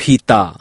피다.